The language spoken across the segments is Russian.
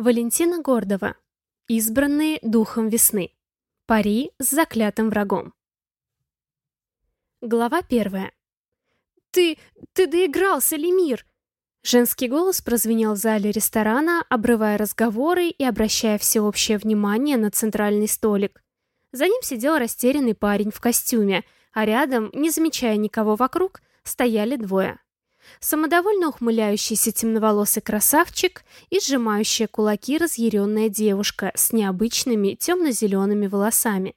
Валентина Гордова. Избранные духом весны. Пари с заклятым врагом. Глава первая. «Ты... ты доигрался, Лемир!» Женский голос прозвенел в зале ресторана, обрывая разговоры и обращая всеобщее внимание на центральный столик. За ним сидел растерянный парень в костюме, а рядом, не замечая никого вокруг, стояли двое самодовольно ухмыляющийся темноволосый красавчик и сжимающая кулаки разъяренная девушка с необычными темно-зелеными волосами.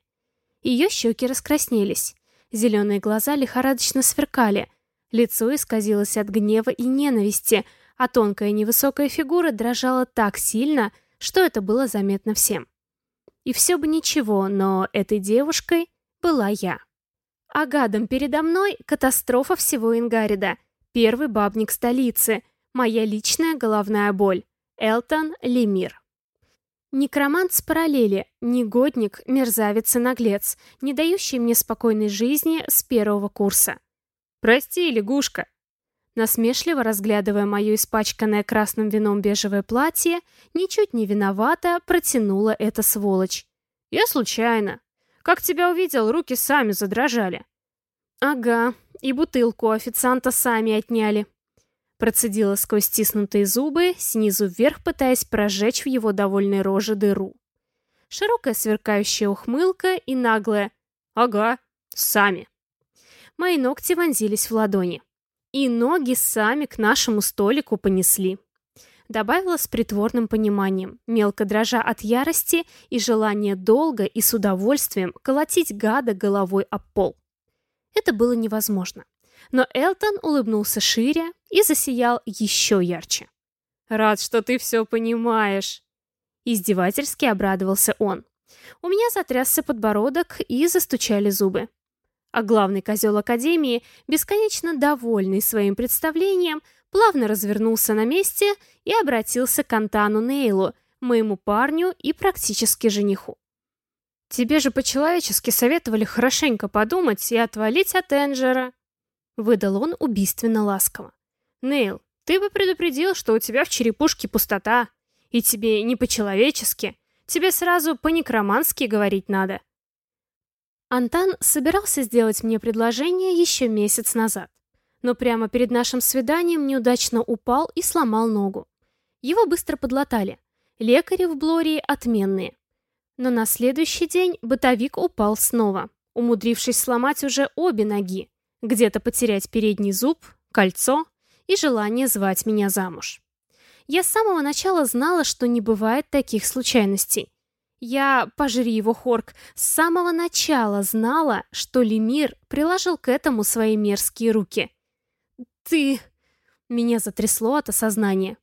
Ее щеки раскраснелись, зеленые глаза лихорадочно сверкали, лицо исказилось от гнева и ненависти, а тонкая невысокая фигура дрожала так сильно, что это было заметно всем. И все бы ничего, но этой девушкой была я. А гадом передо мной катастрофа всего Ингарида — Первый бабник столицы. Моя личная головная боль. Элтон Лемир. Некромант с параллели, негодник, мерзавец и наглец, не дающий мне спокойной жизни с первого курса. «Прости, лягушка!» Насмешливо разглядывая мое испачканное красным вином бежевое платье, ничуть не виновата, протянула эта сволочь. «Я случайно. Как тебя увидел, руки сами задрожали». «Ага, и бутылку официанта сами отняли. Процедила сквозь стиснутые зубы, снизу вверх пытаясь прожечь в его довольной роже дыру. Широкая сверкающая ухмылка и наглая «Ага, сами». Мои ногти вонзились в ладони. И ноги сами к нашему столику понесли. Добавила с притворным пониманием, мелко дрожа от ярости и желания долго и с удовольствием колотить гада головой об пол. Это было невозможно. Но Элтон улыбнулся шире и засиял еще ярче. «Рад, что ты все понимаешь!» Издевательски обрадовался он. У меня затрясся подбородок и застучали зубы. А главный козел Академии, бесконечно довольный своим представлением, плавно развернулся на месте и обратился к Антану Нейлу, моему парню и практически жениху. «Тебе же по-человечески советовали хорошенько подумать и отвалить от Энджера», — выдал он убийственно ласково. «Нейл, ты бы предупредил, что у тебя в черепушке пустота, и тебе не по-человечески, тебе сразу по-некромански говорить надо». Антан собирался сделать мне предложение еще месяц назад, но прямо перед нашим свиданием неудачно упал и сломал ногу. Его быстро подлатали. Лекари в Блории отменные. Но на следующий день бытовик упал снова, умудрившись сломать уже обе ноги, где-то потерять передний зуб, кольцо и желание звать меня замуж. Я с самого начала знала, что не бывает таких случайностей. Я, пожри его Хорк, с самого начала знала, что Лемир приложил к этому свои мерзкие руки. «Ты...» Меня затрясло от осознания.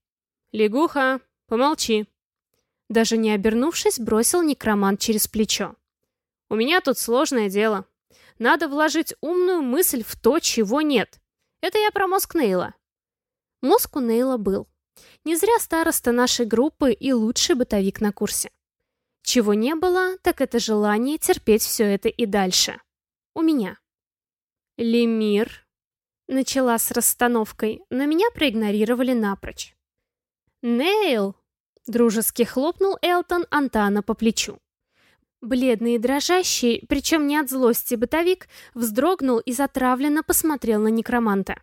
«Лягуха, помолчи», даже не обернувшись, бросил некромант через плечо. «У меня тут сложное дело. Надо вложить умную мысль в то, чего нет. Это я про мозг Нейла». Мозг у Нейла был. Не зря староста нашей группы и лучший бытовик на курсе. Чего не было, так это желание терпеть все это и дальше. У меня. «Лемир», — начала с расстановкой, но меня проигнорировали напрочь. «Нейл», Дружески хлопнул Элтон Антана по плечу. Бледный и дрожащий, причем не от злости бытовик, вздрогнул и затравленно посмотрел на некроманта.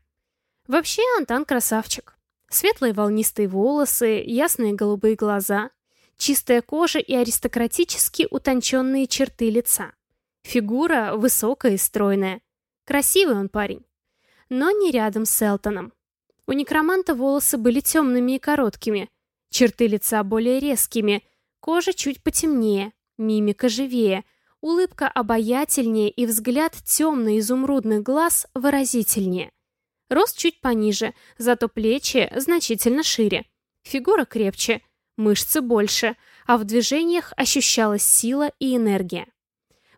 Вообще Антан красавчик. Светлые волнистые волосы, ясные голубые глаза, чистая кожа и аристократически утонченные черты лица. Фигура высокая и стройная. Красивый он парень. Но не рядом с Элтоном. У некроманта волосы были темными и короткими, Черты лица более резкими, кожа чуть потемнее, мимика живее, улыбка обаятельнее и взгляд темно-изумрудных глаз выразительнее. Рост чуть пониже, зато плечи значительно шире. Фигура крепче, мышцы больше, а в движениях ощущалась сила и энергия.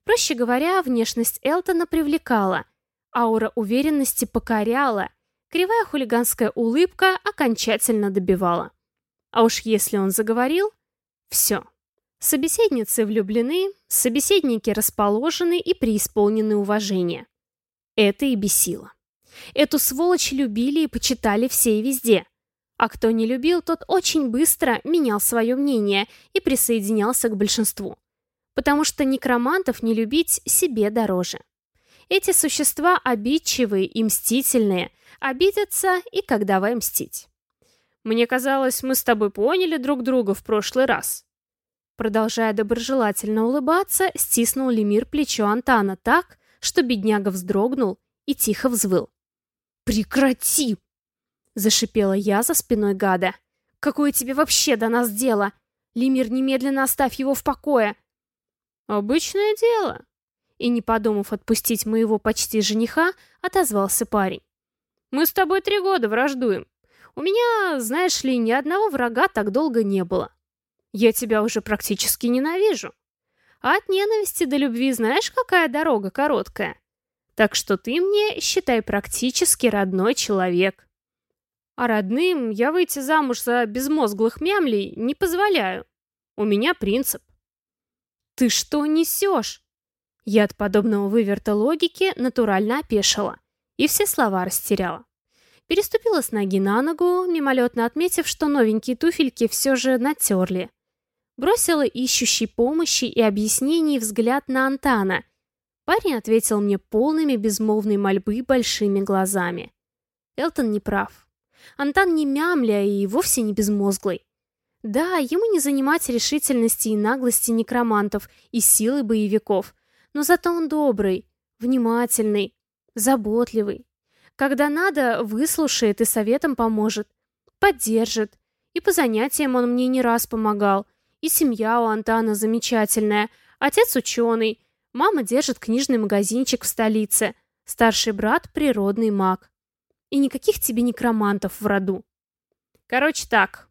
Проще говоря, внешность Элтона привлекала, аура уверенности покоряла, кривая хулиганская улыбка окончательно добивала. А уж если он заговорил, все. Собеседницы влюблены, собеседники расположены и преисполнены уважения. Это и бесило. Эту сволочь любили и почитали все и везде. А кто не любил, тот очень быстро менял свое мнение и присоединялся к большинству. Потому что некромантов не любить себе дороже. Эти существа обидчивые и мстительные, обидятся и как давай мстить. Мне казалось, мы с тобой поняли друг друга в прошлый раз. Продолжая доброжелательно улыбаться, стиснул Лемир плечо Антана так, что бедняга вздрогнул и тихо взвыл. «Прекрати!» Зашипела я за спиной гада. «Какое тебе вообще до нас дело? Лемир, немедленно оставь его в покое!» «Обычное дело!» И не подумав отпустить моего почти жениха, отозвался парень. «Мы с тобой три года враждуем. У меня, знаешь ли, ни одного врага так долго не было. Я тебя уже практически ненавижу. А от ненависти до любви знаешь, какая дорога короткая? Так что ты мне, считай, практически родной человек. А родным я выйти замуж за безмозглых мямлей не позволяю. У меня принцип. Ты что несешь? Я от подобного выверта логики натурально опешила и все слова растеряла. Переступила с ноги на ногу, мимолетно отметив, что новенькие туфельки все же натерли. Бросила ищущий помощи и объяснений взгляд на Антана. Парень ответил мне полными безмолвной мольбы большими глазами. Элтон не прав. Антан не мямля и вовсе не безмозглый. Да, ему не занимать решительности и наглости некромантов и силы боевиков, но зато он добрый, внимательный, заботливый. Когда надо, выслушает и советом поможет, поддержит. И по занятиям он мне не раз помогал. И семья у Антана замечательная, отец ученый, мама держит книжный магазинчик в столице, старший брат — природный маг. И никаких тебе некромантов в роду. Короче так.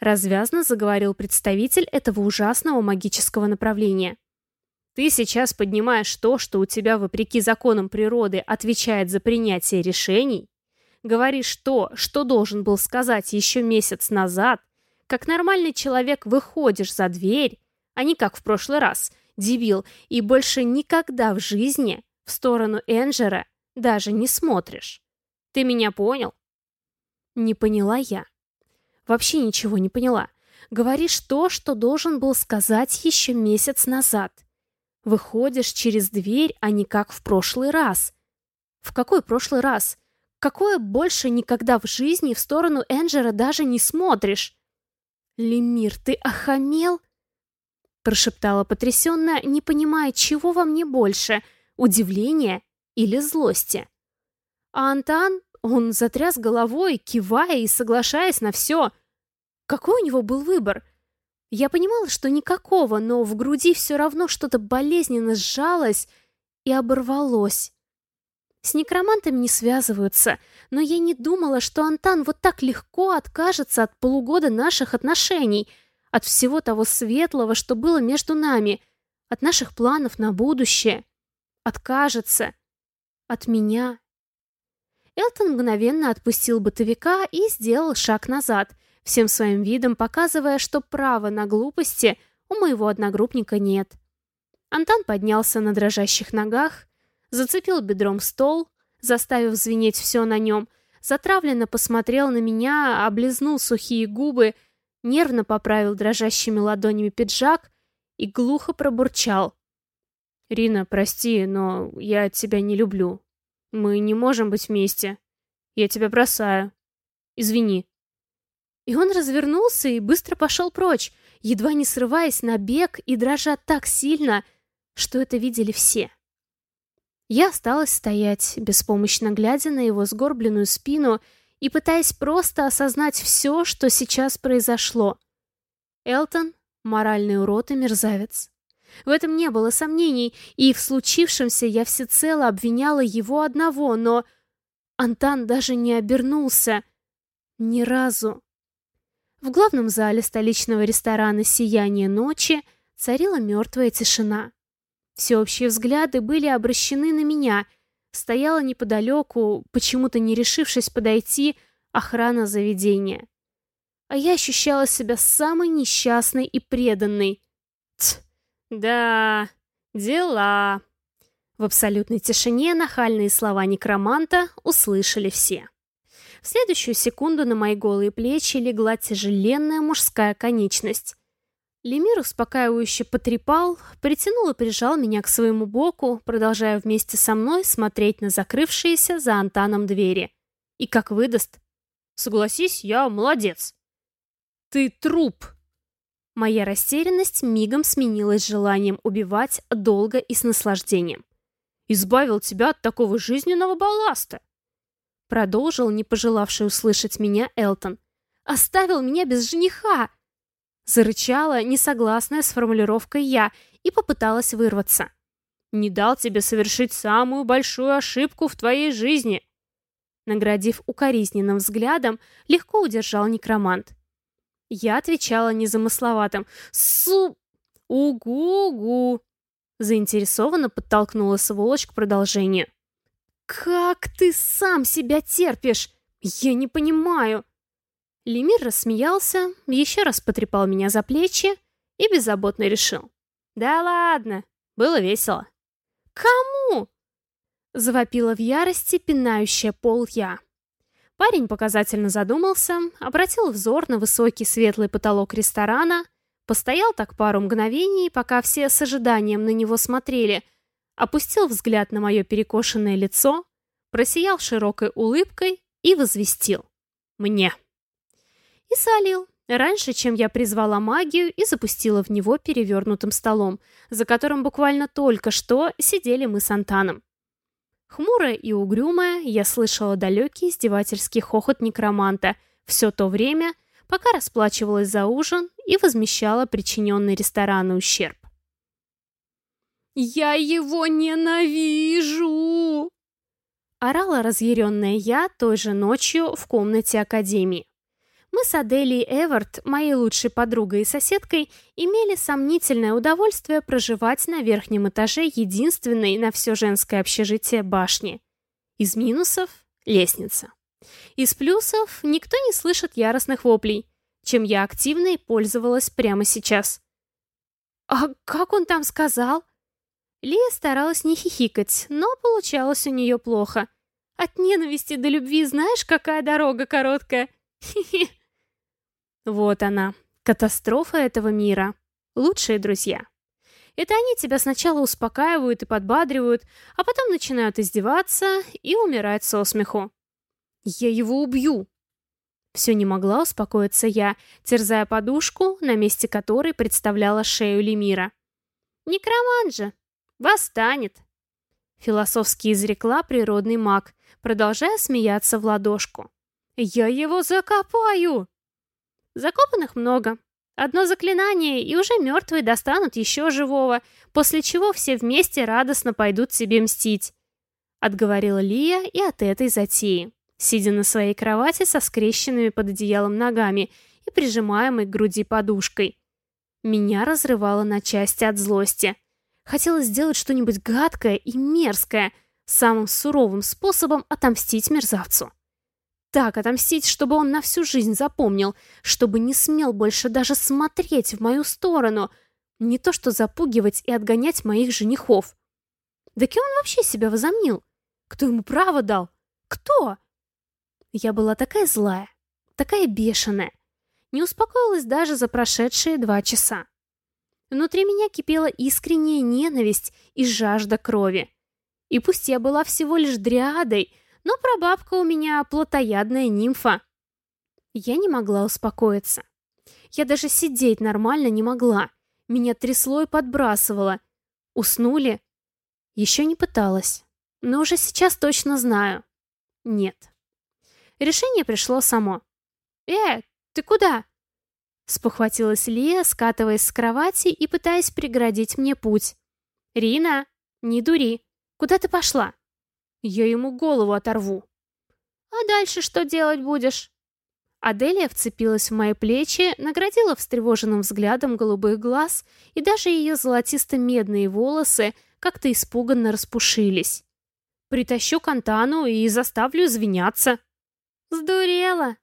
Развязно заговорил представитель этого ужасного магического направления. Ты сейчас поднимаешь то, что у тебя, вопреки законам природы, отвечает за принятие решений, говоришь то, что должен был сказать еще месяц назад, как нормальный человек выходишь за дверь, а не как в прошлый раз, дебил, и больше никогда в жизни в сторону Энджера даже не смотришь. Ты меня понял?» Не поняла я. Вообще ничего не поняла. Говоришь то, что должен был сказать еще месяц назад. Выходишь через дверь, а не как в прошлый раз. В какой прошлый раз? Какое больше никогда в жизни в сторону Энджера даже не смотришь? «Лемир, ты охамел?» Прошептала потрясенно, не понимая, чего во мне больше — удивления или злости. А Антан, он затряс головой, кивая и соглашаясь на все. Какой у него был выбор? Я понимала, что никакого, но в груди все равно что-то болезненно сжалось и оборвалось. С некромантами не связываются, но я не думала, что Антан вот так легко откажется от полугода наших отношений, от всего того светлого, что было между нами, от наших планов на будущее. Откажется. От меня Элтон мгновенно отпустил бытовика и сделал шаг назад, всем своим видом показывая, что права на глупости у моего одногруппника нет. Антон поднялся на дрожащих ногах, зацепил бедром стол, заставив звенеть все на нем, затравленно посмотрел на меня, облизнул сухие губы, нервно поправил дрожащими ладонями пиджак и глухо пробурчал. «Рина, прости, но я тебя не люблю. Мы не можем быть вместе. Я тебя бросаю. Извини. И он развернулся и быстро пошел прочь, едва не срываясь на бег и дрожа так сильно, что это видели все. Я осталась стоять, беспомощно глядя на его сгорбленную спину и пытаясь просто осознать все, что сейчас произошло. Элтон — моральный урод и мерзавец. В этом не было сомнений, и в случившемся я всецело обвиняла его одного, но... Антан даже не обернулся. Ни разу. В главном зале столичного ресторана «Сияние ночи» царила мертвая тишина. Всеобщие взгляды были обращены на меня. Стояла неподалеку, почему-то не решившись подойти, охрана заведения. А я ощущала себя самой несчастной и преданной. Ть, «Да, дела». В абсолютной тишине нахальные слова некроманта услышали все. В следующую секунду на мои голые плечи легла тяжеленная мужская конечность. Лемир успокаивающе потрепал, притянул и прижал меня к своему боку, продолжая вместе со мной смотреть на закрывшиеся за Антаном двери. И как выдаст. Согласись, я молодец. Ты труп. Моя растерянность мигом сменилась желанием убивать долго и с наслаждением. Избавил тебя от такого жизненного балласта. Продолжил не пожелавший услышать меня Элтон. «Оставил меня без жениха!» Зарычала, несогласная с формулировкой «я», и попыталась вырваться. «Не дал тебе совершить самую большую ошибку в твоей жизни!» Наградив укоризненным взглядом, легко удержал некромант. Я отвечала незамысловатым «Су... угу-гу». Заинтересованно подтолкнула сволочь к продолжению. «Как ты сам себя терпишь? Я не понимаю!» Лемир рассмеялся, еще раз потрепал меня за плечи и беззаботно решил. «Да ладно, было весело». «Кому?» Завопила в ярости пинающая пол я. Парень показательно задумался, обратил взор на высокий светлый потолок ресторана, постоял так пару мгновений, пока все с ожиданием на него смотрели — опустил взгляд на мое перекошенное лицо, просиял широкой улыбкой и возвестил. «Мне». И солил, раньше, чем я призвала магию и запустила в него перевернутым столом, за которым буквально только что сидели мы с Антаном. Хмурая и угрюмая, я слышала далекий издевательский хохот некроманта все то время, пока расплачивалась за ужин и возмещала причиненный ресторану ущерб. «Я его ненавижу!» Орала разъяренная я той же ночью в комнате Академии. Мы с Аделией Эвард, моей лучшей подругой и соседкой, имели сомнительное удовольствие проживать на верхнем этаже единственной на все женское общежитие башни. Из минусов — лестница. Из плюсов никто не слышит яростных воплей, чем я активно и пользовалась прямо сейчас. «А как он там сказал?» Лия старалась не хихикать, но получалось у нее плохо. От ненависти до любви знаешь, какая дорога короткая? Хи-хи. Вот она, катастрофа этого мира. Лучшие друзья. Это они тебя сначала успокаивают и подбадривают, а потом начинают издеваться и умирать со смеху. Я его убью. Все не могла успокоиться я, терзая подушку, на месте которой представляла шею Лемира. Некроман же, Восстанет!» Философски изрекла природный маг, продолжая смеяться в ладошку. «Я его закопаю!» Закопанных много. Одно заклинание, и уже мертвые достанут еще живого, после чего все вместе радостно пойдут себе мстить. Отговорила Лия и от этой затеи, сидя на своей кровати со скрещенными под одеялом ногами и прижимаемой к груди подушкой. Меня разрывало на части от злости. Хотелось сделать что-нибудь гадкое и мерзкое, самым суровым способом отомстить мерзавцу. Так отомстить, чтобы он на всю жизнь запомнил, чтобы не смел больше даже смотреть в мою сторону, не то что запугивать и отгонять моих женихов. Да кем он вообще себя возомнил? Кто ему право дал? Кто? Я была такая злая, такая бешеная. Не успокоилась даже за прошедшие два часа. Внутри меня кипела искренняя ненависть и жажда крови. И пусть я была всего лишь дриадой, но прабабка у меня плотоядная нимфа. Я не могла успокоиться. Я даже сидеть нормально не могла. Меня трясло и подбрасывало. Уснули? Еще не пыталась. Но уже сейчас точно знаю. Нет. Решение пришло само. «Э, ты куда?» Спохватилась Лия, скатываясь с кровати и пытаясь преградить мне путь. «Рина, не дури. Куда ты пошла?» «Я ему голову оторву». «А дальше что делать будешь?» Аделия вцепилась в мои плечи, наградила встревоженным взглядом голубых глаз, и даже ее золотисто-медные волосы как-то испуганно распушились. «Притащу Кантану и заставлю извиняться». «Сдурела!»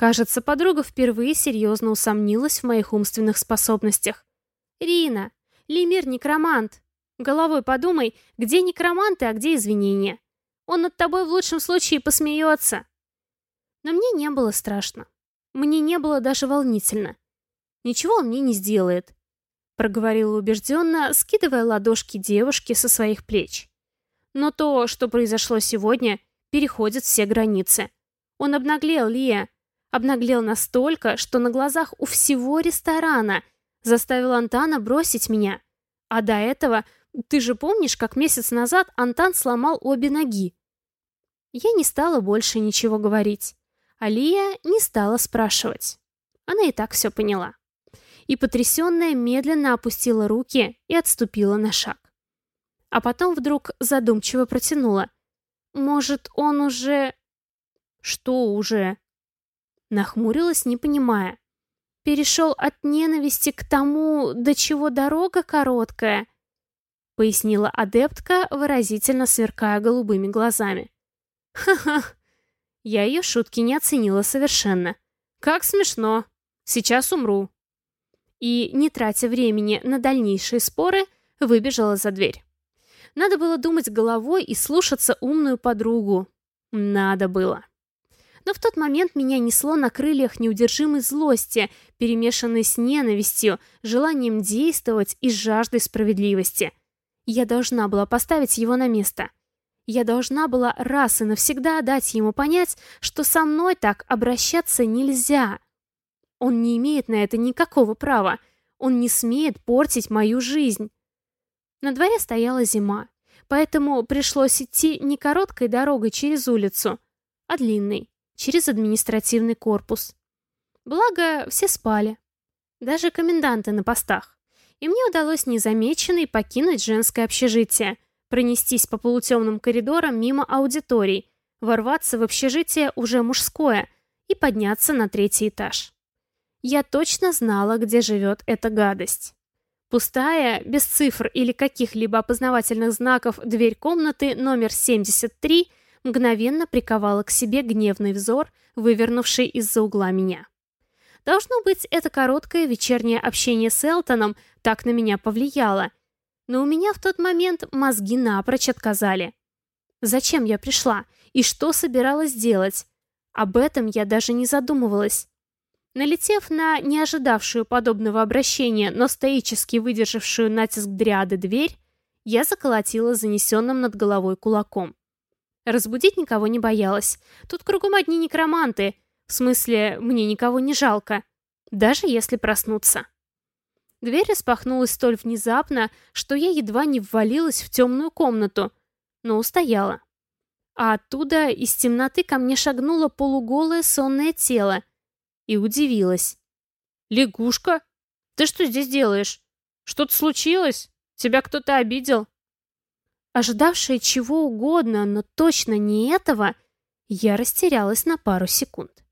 Кажется, подруга впервые серьезно усомнилась в моих умственных способностях. «Рина, Лемир некромант. Головой подумай, где некроманты, а где извинения. Он над тобой в лучшем случае посмеется». Но мне не было страшно. Мне не было даже волнительно. Ничего он мне не сделает, проговорила убежденно, скидывая ладошки девушки со своих плеч. Но то, что произошло сегодня, переходит все границы. Он обнаглел, Лия. Обнаглел настолько, что на глазах у всего ресторана заставил Антана бросить меня. А до этого, ты же помнишь, как месяц назад Антан сломал обе ноги? Я не стала больше ничего говорить. Алия не стала спрашивать. Она и так все поняла. И потрясенная медленно опустила руки и отступила на шаг. А потом вдруг задумчиво протянула. «Может, он уже...» «Что уже?» Нахмурилась, не понимая. «Перешел от ненависти к тому, до чего дорога короткая», пояснила адептка, выразительно сверкая голубыми глазами. «Ха-ха, я ее шутки не оценила совершенно. Как смешно. Сейчас умру. И, не тратя времени на дальнейшие споры, выбежала за дверь. Надо было думать головой и слушаться умную подругу. Надо было. Но в тот момент меня несло на крыльях неудержимой злости, перемешанной с ненавистью, желанием действовать и жаждой справедливости. Я должна была поставить его на место. Я должна была раз и навсегда дать ему понять, что со мной так обращаться нельзя. Он не имеет на это никакого права. Он не смеет портить мою жизнь. На дворе стояла зима, поэтому пришлось идти не короткой дорогой через улицу, а длинной, через административный корпус. Благо, все спали. Даже коменданты на постах. И мне удалось незамеченной покинуть женское общежитие – пронестись по полутемным коридорам мимо аудиторий, ворваться в общежитие уже мужское и подняться на третий этаж. Я точно знала, где живет эта гадость. Пустая, без цифр или каких-либо опознавательных знаков дверь комнаты номер 73 мгновенно приковала к себе гневный взор, вывернувший из-за угла меня. Должно быть, это короткое вечернее общение с Элтоном так на меня повлияло, но у меня в тот момент мозги напрочь отказали. Зачем я пришла и что собиралась делать? Об этом я даже не задумывалась. Налетев на неожидавшую подобного обращения, но стоически выдержавшую натиск дриады дверь, я заколотила занесенным над головой кулаком. Разбудить никого не боялась. Тут кругом одни некроманты. В смысле, мне никого не жалко. Даже если проснуться. Дверь распахнулась столь внезапно, что я едва не ввалилась в темную комнату, но устояла. А оттуда из темноты ко мне шагнуло полуголое сонное тело и удивилась. «Лягушка? Ты что здесь делаешь? Что-то случилось? Тебя кто-то обидел?» Ожидавшая чего угодно, но точно не этого, я растерялась на пару секунд.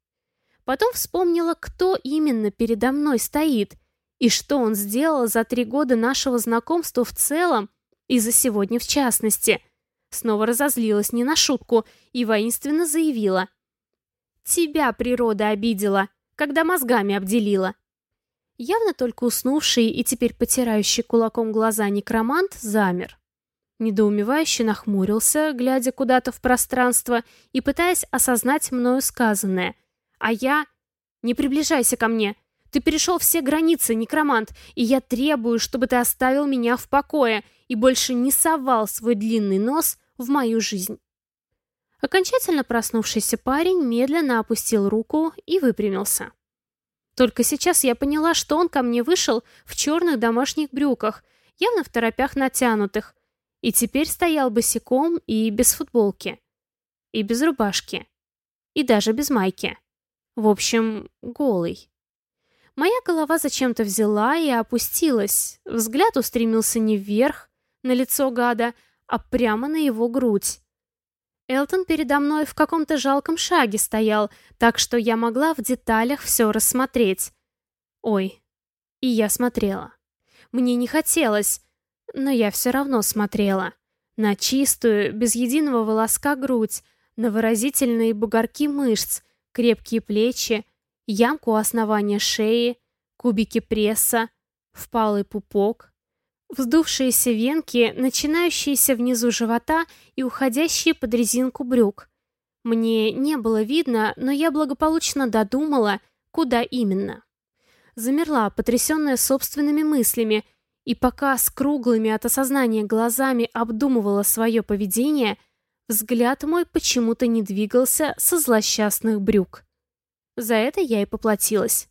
Потом вспомнила, кто именно передо мной стоит — и что он сделал за три года нашего знакомства в целом и за сегодня в частности? Снова разозлилась не на шутку и воинственно заявила. «Тебя природа обидела, когда мозгами обделила». Явно только уснувший и теперь потирающий кулаком глаза некромант замер. Недоумевающе нахмурился, глядя куда-то в пространство и пытаясь осознать мною сказанное. А я... «Не приближайся ко мне!» Ты перешел все границы, некромант, и я требую, чтобы ты оставил меня в покое и больше не совал свой длинный нос в мою жизнь». Окончательно проснувшийся парень медленно опустил руку и выпрямился. Только сейчас я поняла, что он ко мне вышел в черных домашних брюках, явно в торопях натянутых, и теперь стоял босиком и без футболки, и без рубашки, и даже без майки. В общем, голый. Моя голова зачем-то взяла и опустилась. Взгляд устремился не вверх, на лицо гада, а прямо на его грудь. Элтон передо мной в каком-то жалком шаге стоял, так что я могла в деталях все рассмотреть. Ой, и я смотрела. Мне не хотелось, но я все равно смотрела. На чистую, без единого волоска грудь, на выразительные бугорки мышц, крепкие плечи, ямку основания шеи, кубики пресса, впалый пупок, вздувшиеся венки, начинающиеся внизу живота и уходящие под резинку брюк, Мне не было видно, но я благополучно додумала, куда именно. Замерла, потрясенная собственными мыслями, и пока с круглыми от осознания глазами обдумывала свое поведение, взгляд мой почему-то не двигался со злосчастных брюк. За это я и поплатилась.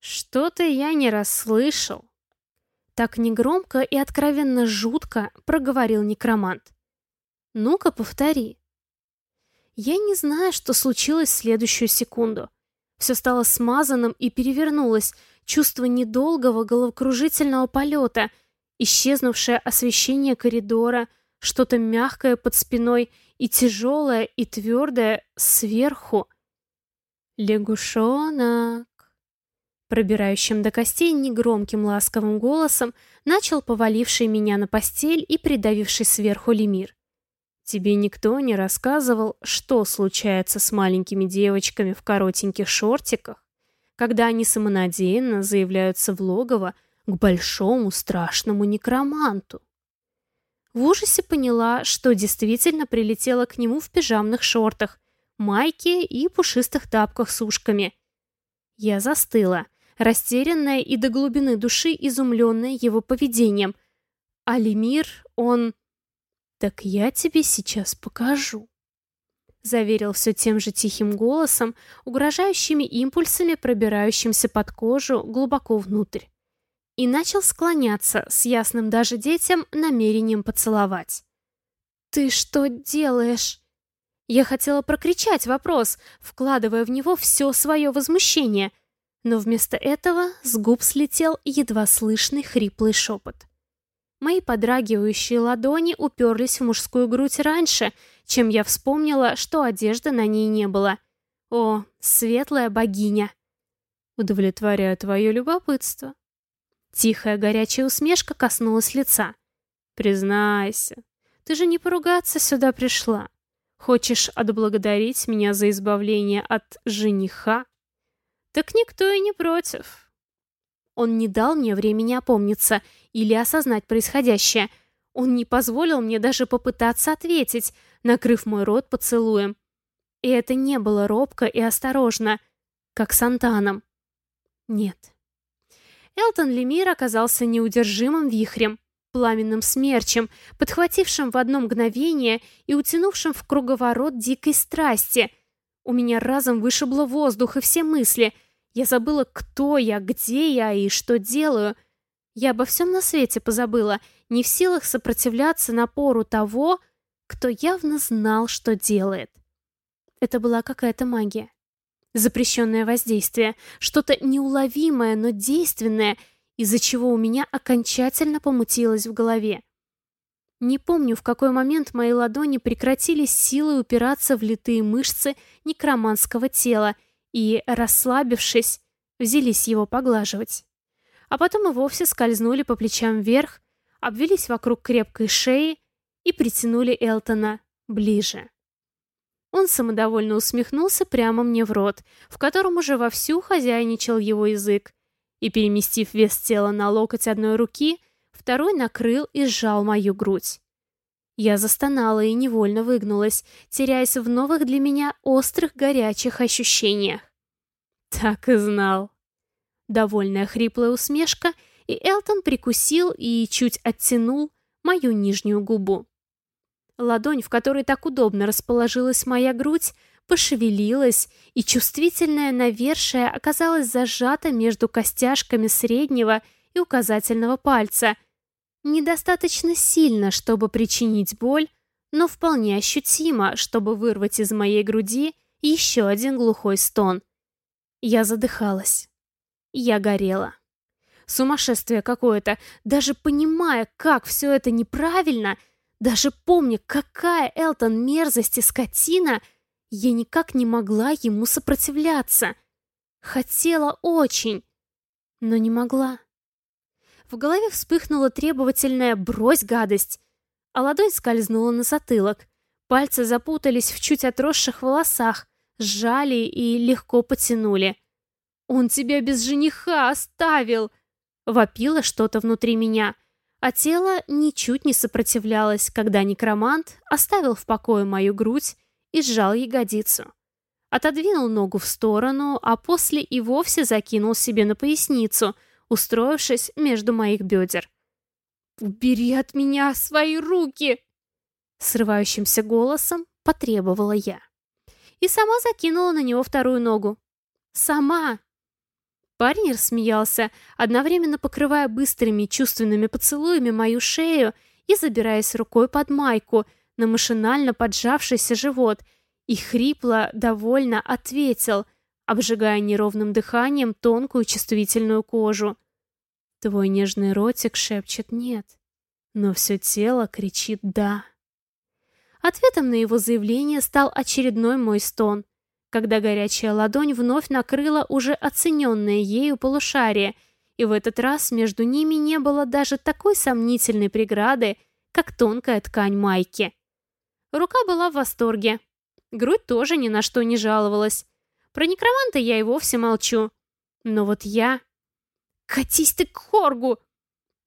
«Что-то я не расслышал». Так негромко и откровенно жутко проговорил некромант. «Ну-ка, повтори». Я не знаю, что случилось в следующую секунду. Все стало смазанным и перевернулось, чувство недолгого головокружительного полета, исчезнувшее освещение коридора, что-то мягкое под спиной и тяжелое и твердое сверху. «Лягушонок!» Пробирающим до костей негромким ласковым голосом начал поваливший меня на постель и придавивший сверху лемир. «Тебе никто не рассказывал, что случается с маленькими девочками в коротеньких шортиках?» когда они самонадеянно заявляются в логово к большому страшному некроманту. В ужасе поняла, что действительно прилетела к нему в пижамных шортах, майке и пушистых тапках с ушками. Я застыла, растерянная и до глубины души изумленная его поведением. Алимир, он... Так я тебе сейчас покажу заверил все тем же тихим голосом, угрожающими импульсами, пробирающимся под кожу глубоко внутрь. И начал склоняться с ясным даже детям намерением поцеловать. «Ты что делаешь?» Я хотела прокричать вопрос, вкладывая в него все свое возмущение, но вместо этого с губ слетел едва слышный хриплый шепот. Мои подрагивающие ладони уперлись в мужскую грудь раньше, чем я вспомнила, что одежды на ней не было. О, светлая богиня! Удовлетворяю твое любопытство. Тихая горячая усмешка коснулась лица. Признайся, ты же не поругаться сюда пришла. Хочешь отблагодарить меня за избавление от жениха? Так никто и не против. Он не дал мне времени опомниться или осознать происходящее. Он не позволил мне даже попытаться ответить, накрыв мой рот поцелуем. И это не было робко и осторожно, как с Антаном. Нет. Элтон Лемир оказался неудержимым вихрем, пламенным смерчем, подхватившим в одно мгновение и утянувшим в круговорот дикой страсти. У меня разом вышибло воздух и все мысли — я забыла, кто я, где я и что делаю. Я обо всем на свете позабыла, не в силах сопротивляться напору того, кто явно знал, что делает. Это была какая-то магия. Запрещенное воздействие, что-то неуловимое, но действенное, из-за чего у меня окончательно помутилось в голове. Не помню, в какой момент мои ладони прекратили силой упираться в литые мышцы некроманского тела, и, расслабившись, взялись его поглаживать. А потом и вовсе скользнули по плечам вверх, обвелись вокруг крепкой шеи и притянули Элтона ближе. Он самодовольно усмехнулся прямо мне в рот, в котором уже вовсю хозяйничал его язык, и, переместив вес тела на локоть одной руки, второй накрыл и сжал мою грудь. Я застонала и невольно выгнулась, теряясь в новых для меня острых горячих ощущениях. Так и знал. Довольная хриплая усмешка, и Элтон прикусил и чуть оттянул мою нижнюю губу. Ладонь, в которой так удобно расположилась моя грудь, пошевелилась, и чувствительная навершие оказалась зажата между костяшками среднего и указательного пальца — Недостаточно сильно, чтобы причинить боль, но вполне ощутимо, чтобы вырвать из моей груди еще один глухой стон. Я задыхалась. Я горела. Сумасшествие какое-то, даже понимая, как все это неправильно, даже помня, какая Элтон мерзость и скотина, я никак не могла ему сопротивляться. Хотела очень, но не могла. В голове вспыхнула требовательная «брось гадость», а ладонь скользнула на затылок. Пальцы запутались в чуть отросших волосах, сжали и легко потянули. «Он тебя без жениха оставил!» Вопило что-то внутри меня, а тело ничуть не сопротивлялось, когда некромант оставил в покое мою грудь и сжал ягодицу. Отодвинул ногу в сторону, а после и вовсе закинул себе на поясницу, устроившись между моих бедер. «Убери от меня свои руки!» Срывающимся голосом потребовала я. И сама закинула на него вторую ногу. «Сама!» Парень рассмеялся, одновременно покрывая быстрыми чувственными поцелуями мою шею и забираясь рукой под майку на машинально поджавшийся живот, и хрипло, довольно ответил, обжигая неровным дыханием тонкую чувствительную кожу. Твой нежный ротик шепчет «нет», но все тело кричит «да». Ответом на его заявление стал очередной мой стон, когда горячая ладонь вновь накрыла уже оцененное ею полушарие, и в этот раз между ними не было даже такой сомнительной преграды, как тонкая ткань майки. Рука была в восторге. Грудь тоже ни на что не жаловалась. Про некроманта я и вовсе молчу. Но вот я... «Катись ты к Хоргу!»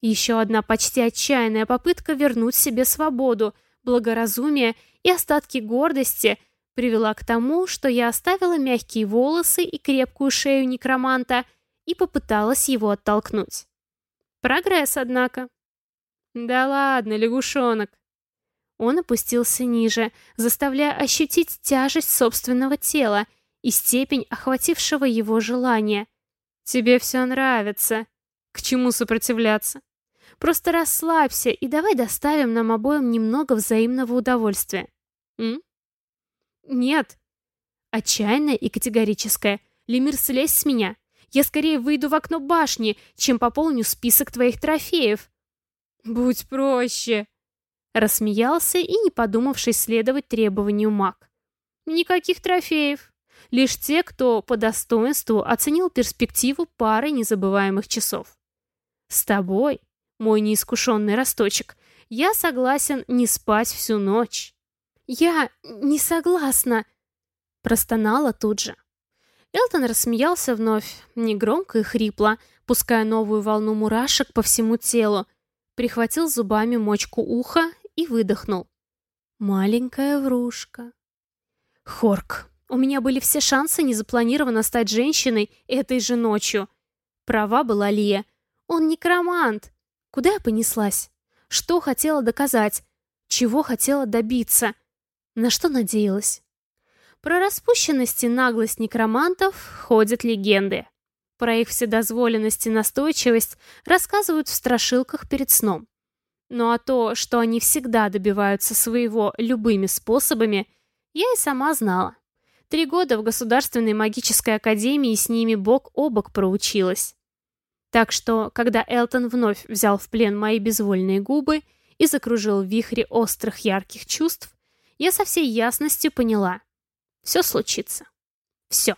Еще одна почти отчаянная попытка вернуть себе свободу — благоразумие и остатки гордости привела к тому, что я оставила мягкие волосы и крепкую шею некроманта и попыталась его оттолкнуть. Прогресс, однако. «Да ладно, лягушонок!» Он опустился ниже, заставляя ощутить тяжесть собственного тела и степень охватившего его желания. «Тебе все нравится. К чему сопротивляться?» Просто расслабься и давай доставим нам обоим немного взаимного удовольствия. М? Нет. Отчаянная и категорическая. Лемир, слезь с меня. Я скорее выйду в окно башни, чем пополню список твоих трофеев. Будь проще. Рассмеялся и, не подумавший следовать требованию маг. Никаких трофеев. Лишь те, кто по достоинству оценил перспективу пары незабываемых часов. С тобой мой неискушенный росточек, я согласен не спать всю ночь. Я не согласна, простонала тут же. Элтон рассмеялся вновь, негромко и хрипло, пуская новую волну мурашек по всему телу, прихватил зубами мочку уха и выдохнул. Маленькая врушка. Хорк, у меня были все шансы незапланированно стать женщиной этой же ночью. Права была Лия. Он некромант. Куда я понеслась? Что хотела доказать? Чего хотела добиться? На что надеялась? Про распущенность и наглость некромантов ходят легенды. Про их вседозволенность и настойчивость рассказывают в страшилках перед сном. Ну а то, что они всегда добиваются своего любыми способами, я и сама знала. Три года в Государственной магической академии с ними бок о бок проучилась. Так что, когда Элтон вновь взял в плен мои безвольные губы и закружил в вихре острых ярких чувств, я со всей ясностью поняла. Все случится. Все.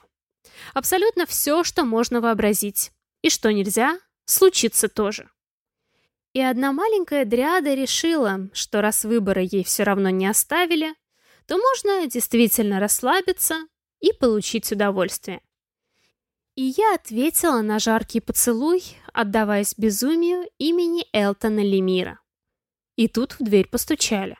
Абсолютно все, что можно вообразить. И что нельзя, случится тоже. И одна маленькая дряда решила, что раз выбора ей все равно не оставили, то можно действительно расслабиться и получить удовольствие. И я ответила на жаркий поцелуй, отдаваясь безумию имени Элтона Лемира. И тут в дверь постучали.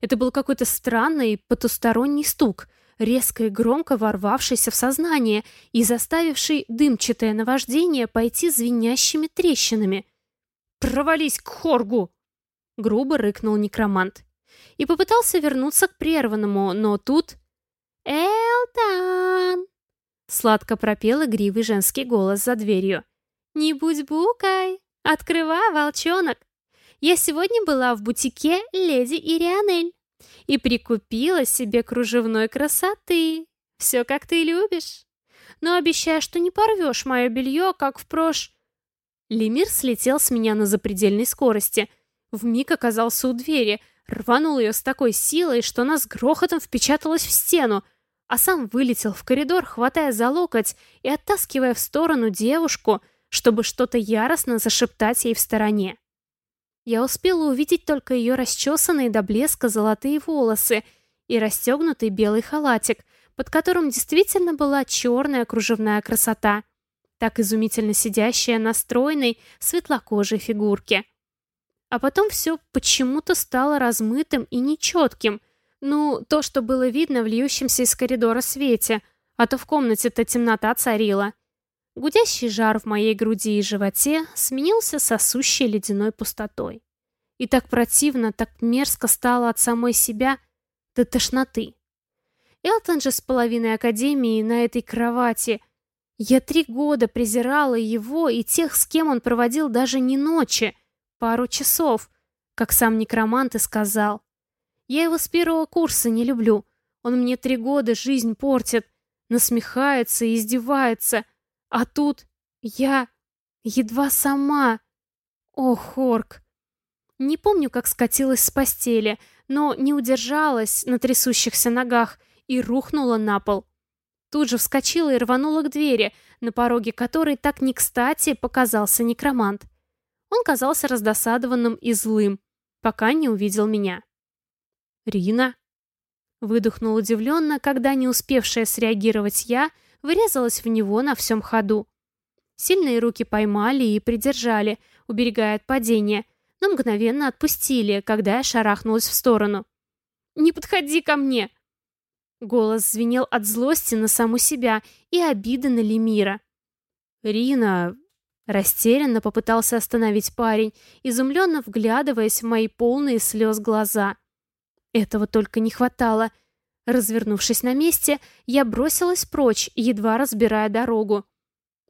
Это был какой-то странный потусторонний стук, резко и громко ворвавшийся в сознание и заставивший дымчатое наваждение пойти звенящими трещинами. «Провались к хоргу!» — грубо рыкнул некромант. И попытался вернуться к прерванному, но тут... «Элтон!» Сладко пропел игривый женский голос за дверью. «Не будь букой! Открывай, волчонок! Я сегодня была в бутике леди Ирианель и прикупила себе кружевной красоты. Все, как ты любишь. Но обещай, что не порвешь мое белье, как в прош...» Лемир слетел с меня на запредельной скорости. Вмиг оказался у двери, рванул ее с такой силой, что она с грохотом впечаталась в стену — а сам вылетел в коридор, хватая за локоть и оттаскивая в сторону девушку, чтобы что-то яростно зашептать ей в стороне. Я успела увидеть только ее расчесанные до блеска золотые волосы и расстегнутый белый халатик, под которым действительно была черная кружевная красота, так изумительно сидящая на стройной, светлокожей фигурке. А потом все почему-то стало размытым и нечетким, Ну, то, что было видно в льющемся из коридора свете, а то в комнате-то темнота царила. Гудящий жар в моей груди и животе сменился сосущей ледяной пустотой. И так противно, так мерзко стало от самой себя до тошноты. Элтон же с половиной академии на этой кровати. Я три года презирала его и тех, с кем он проводил даже не ночи, пару часов, как сам некромант и сказал. Я его с первого курса не люблю. Он мне три года жизнь портит, насмехается и издевается. А тут я едва сама. О, Хорк! Не помню, как скатилась с постели, но не удержалась на трясущихся ногах и рухнула на пол. Тут же вскочила и рванула к двери, на пороге которой так не кстати показался некромант. Он казался раздосадованным и злым, пока не увидел меня. «Рина?» Выдохнул удивленно, когда не успевшая среагировать я врезалась в него на всем ходу. Сильные руки поймали и придержали, уберегая от падения, но мгновенно отпустили, когда я шарахнулась в сторону. «Не подходи ко мне!» Голос звенел от злости на саму себя и обиды на Лемира. «Рина...» Растерянно попытался остановить парень, изумленно вглядываясь в мои полные слез глаза. Этого только не хватало. Развернувшись на месте, я бросилась прочь, едва разбирая дорогу.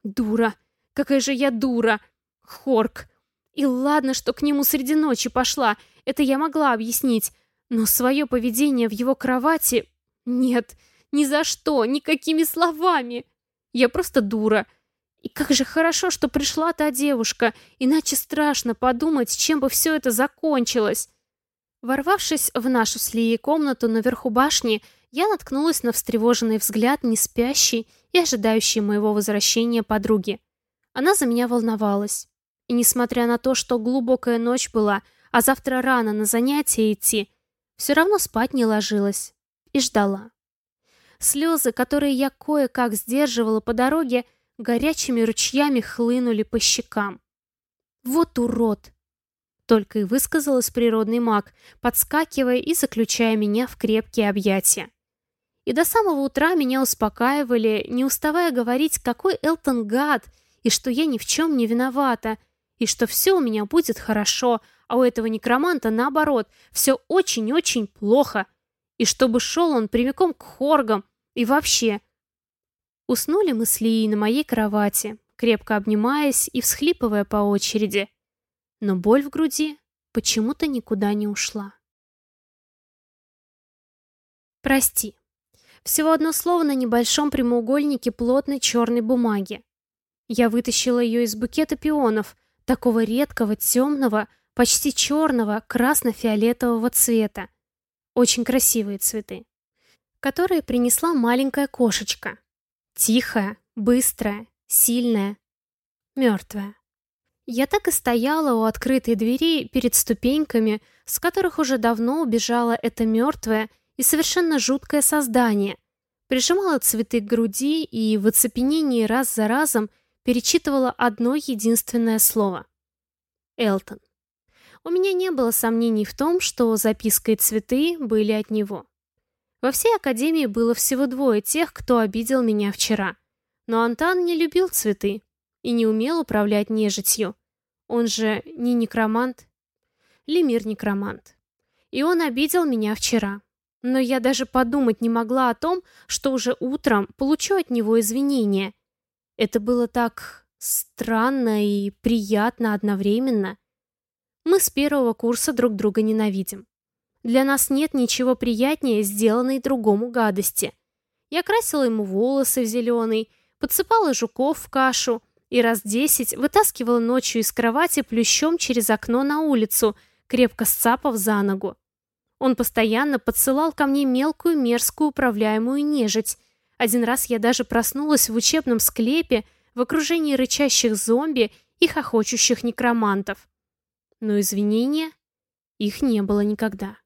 Дура! Какая же я дура! Хорк! И ладно, что к нему среди ночи пошла, это я могла объяснить, но свое поведение в его кровати... Нет, ни за что, никакими словами! Я просто дура. И как же хорошо, что пришла та девушка, иначе страшно подумать, чем бы все это закончилось. Ворвавшись в нашу с Лией комнату наверху башни, я наткнулась на встревоженный взгляд не спящей и ожидающей моего возвращения подруги. Она за меня волновалась. И несмотря на то, что глубокая ночь была, а завтра рано на занятия идти, все равно спать не ложилась. И ждала. Слезы, которые я кое-как сдерживала по дороге, горячими ручьями хлынули по щекам. Вот урод! Только и высказалась природный маг, подскакивая и заключая меня в крепкие объятия. И до самого утра меня успокаивали, не уставая говорить, какой Элтон гад, и что я ни в чем не виновата, и что все у меня будет хорошо, а у этого некроманта, наоборот, все очень-очень плохо, и чтобы шел он прямиком к хоргам, и вообще. Уснули мы с Лией на моей кровати, крепко обнимаясь и всхлипывая по очереди но боль в груди почему-то никуда не ушла. «Прости». Всего одно слово на небольшом прямоугольнике плотной черной бумаги. Я вытащила ее из букета пионов, такого редкого, темного, почти черного, красно-фиолетового цвета. Очень красивые цветы. Которые принесла маленькая кошечка. Тихая, быстрая, сильная, мертвая. Я так и стояла у открытой двери перед ступеньками, с которых уже давно убежало это мертвое и совершенно жуткое создание. Прижимала цветы к груди и в оцепенении раз за разом перечитывала одно единственное слово. Элтон. У меня не было сомнений в том, что записка и цветы были от него. Во всей академии было всего двое тех, кто обидел меня вчера. Но Антан не любил цветы и не умел управлять нежитью. Он же не некромант. Лемир некромант. И он обидел меня вчера. Но я даже подумать не могла о том, что уже утром получу от него извинения. Это было так странно и приятно одновременно. Мы с первого курса друг друга ненавидим. Для нас нет ничего приятнее сделанной другому гадости. Я красила ему волосы в зеленый, подсыпала жуков в кашу, и раз десять вытаскивала ночью из кровати плющом через окно на улицу, крепко сцапав за ногу. Он постоянно подсылал ко мне мелкую мерзкую управляемую нежить. Один раз я даже проснулась в учебном склепе в окружении рычащих зомби и хохочущих некромантов. Но извинения их не было никогда.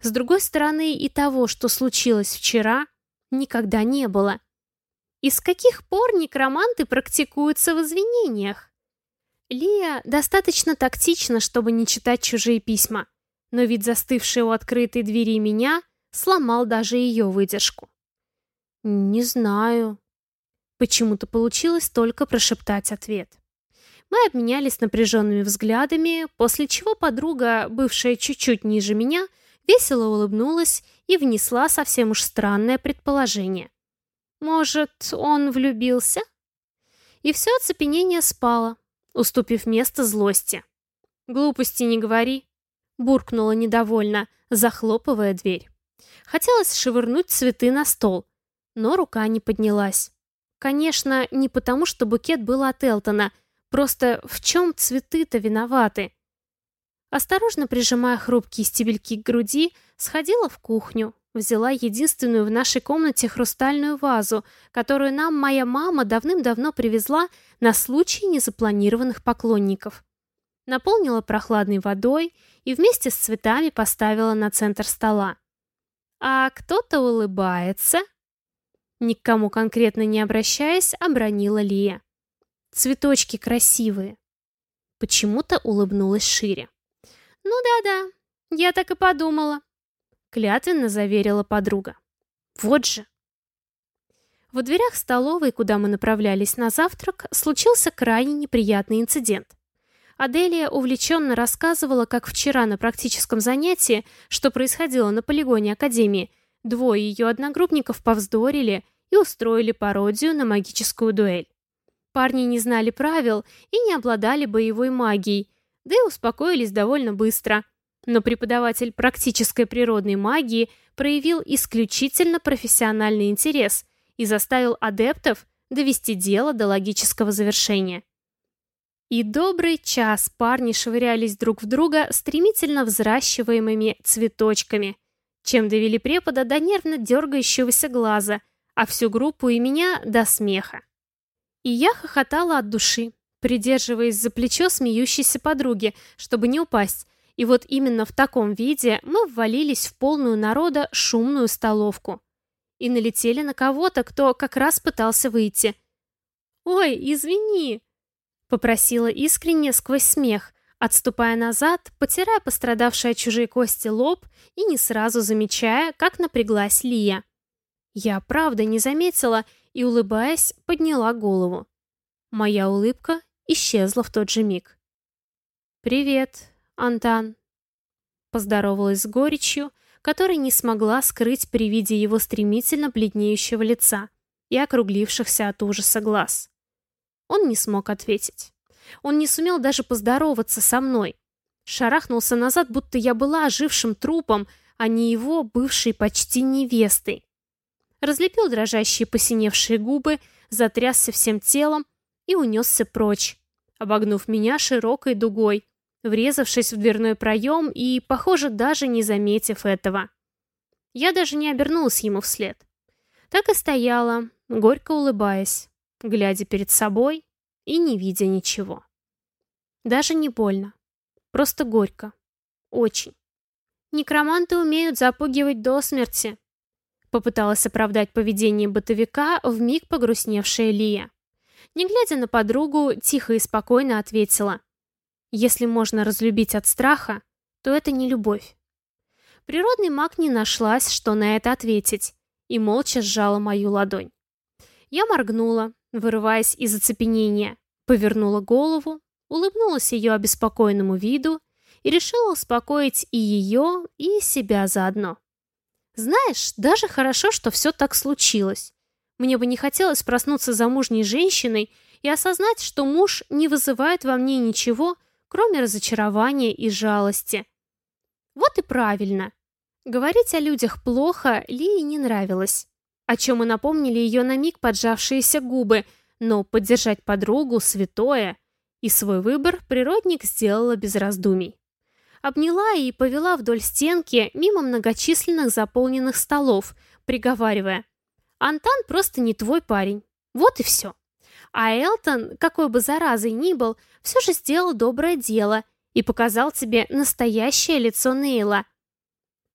С другой стороны, и того, что случилось вчера, никогда не было. И с каких пор некроманты практикуются в извинениях? Лия достаточно тактична, чтобы не читать чужие письма. но вид застывшей у открытой двери меня сломал даже ее выдержку. «Не знаю». Почему-то получилось только прошептать ответ. Мы обменялись напряженными взглядами, после чего подруга, бывшая чуть-чуть ниже меня, весело улыбнулась и внесла совсем уж странное предположение. Может, он влюбился? И все оцепенение спало, уступив место злости. «Глупости не говори», — буркнула недовольно, захлопывая дверь. Хотелось швырнуть цветы на стол, но рука не поднялась. Конечно, не потому, что букет был от Элтона, просто в чем цветы-то виноваты? Осторожно прижимая хрупкие стебельки к груди, сходила в кухню, взяла единственную в нашей комнате хрустальную вазу, которую нам моя мама давным-давно привезла на случай незапланированных поклонников. Наполнила прохладной водой и вместе с цветами поставила на центр стола. «А кто-то улыбается?» Ни к кому конкретно не обращаясь, обронила Лия. «Цветочки красивые». Почему-то улыбнулась шире. «Ну да-да, я так и подумала», — клятвенно заверила подруга. «Вот же». В дверях столовой, куда мы направлялись на завтрак, случился крайне неприятный инцидент. Аделия увлеченно рассказывала, как вчера на практическом занятии, что происходило на полигоне Академии, двое ее одногруппников повздорили и устроили пародию на магическую дуэль. Парни не знали правил и не обладали боевой магией, да и успокоились довольно быстро. Но преподаватель практической природной магии проявил исключительно профессиональный интерес и заставил адептов довести дело до логического завершения. И добрый час парни швырялись друг в друга стремительно взращиваемыми цветочками, чем довели препода до нервно дергающегося глаза, а всю группу и меня до смеха. И я хохотала от души, придерживаясь за плечо смеющейся подруги, чтобы не упасть. И вот именно в таком виде мы ввалились в полную народа шумную столовку. И налетели на кого-то, кто как раз пытался выйти. «Ой, извини!» Попросила искренне сквозь смех, отступая назад, потирая пострадавшие от чужие кости лоб и не сразу замечая, как напряглась Лия. Я правда не заметила и, улыбаясь, подняла голову. Моя улыбка исчезла в тот же миг. «Привет, Антан», — поздоровалась с горечью, которой не смогла скрыть при виде его стремительно бледнеющего лица и округлившихся от ужаса глаз. Он не смог ответить. Он не сумел даже поздороваться со мной. Шарахнулся назад, будто я была ожившим трупом, а не его бывшей почти невестой. Разлепил дрожащие посиневшие губы, затрясся всем телом, и унесся прочь, обогнув меня широкой дугой, врезавшись в дверной проем и, похоже, даже не заметив этого. Я даже не обернулась ему вслед. Так и стояла, горько улыбаясь, глядя перед собой и не видя ничего. Даже не больно. Просто горько. Очень. Некроманты умеют запугивать до смерти. Попыталась оправдать поведение бытовика в миг погрустневшая Лия. Не глядя на подругу, тихо и спокойно ответила. Если можно разлюбить от страха, то это не любовь. Природный маг не нашлась, что на это ответить, и молча сжала мою ладонь. Я моргнула, вырываясь из оцепенения, повернула голову, улыбнулась ее обеспокоенному виду и решила успокоить и ее, и себя заодно. Знаешь, даже хорошо, что все так случилось. Мне бы не хотелось проснуться замужней женщиной и осознать, что муж не вызывает во мне ничего, кроме разочарования и жалости. Вот и правильно. Говорить о людях плохо Лии не нравилось, о чем и напомнили ее на миг поджавшиеся губы, но поддержать подругу святое, и свой выбор природник сделала без раздумий. Обняла и повела вдоль стенки мимо многочисленных заполненных столов, приговаривая Антан просто не твой парень. Вот и все. А Элтон, какой бы заразой ни был, все же сделал доброе дело и показал тебе настоящее лицо Нейла.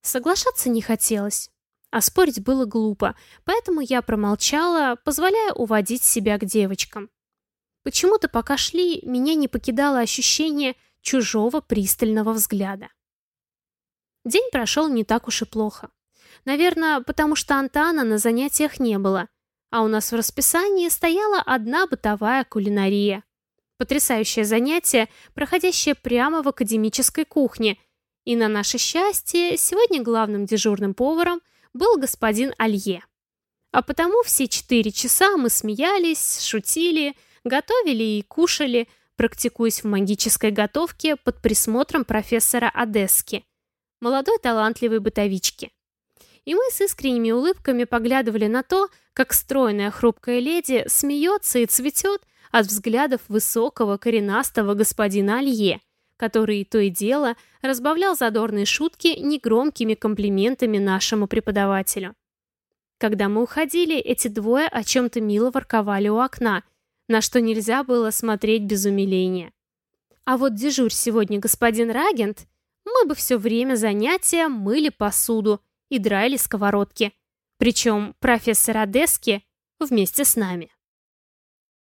Соглашаться не хотелось, а спорить было глупо, поэтому я промолчала, позволяя уводить себя к девочкам. Почему-то пока шли, меня не покидало ощущение чужого пристального взгляда. День прошел не так уж и плохо. Наверное, потому что Антана на занятиях не было, а у нас в расписании стояла одна бытовая кулинария. Потрясающее занятие, проходящее прямо в академической кухне. И на наше счастье, сегодня главным дежурным поваром был господин Алье. А потому все четыре часа мы смеялись, шутили, готовили и кушали, практикуясь в магической готовке под присмотром профессора Одесски, молодой талантливой бытовички. И мы с искренними улыбками поглядывали на то, как стройная хрупкая леди смеется и цветет от взглядов высокого коренастого господина Алье, который то и дело разбавлял задорные шутки негромкими комплиментами нашему преподавателю. Когда мы уходили, эти двое о чем-то мило ворковали у окна, на что нельзя было смотреть без умиления. А вот дежурь сегодня господин Рагент, мы бы все время занятия мыли посуду и драили сковородки. Причем профессор Одески вместе с нами.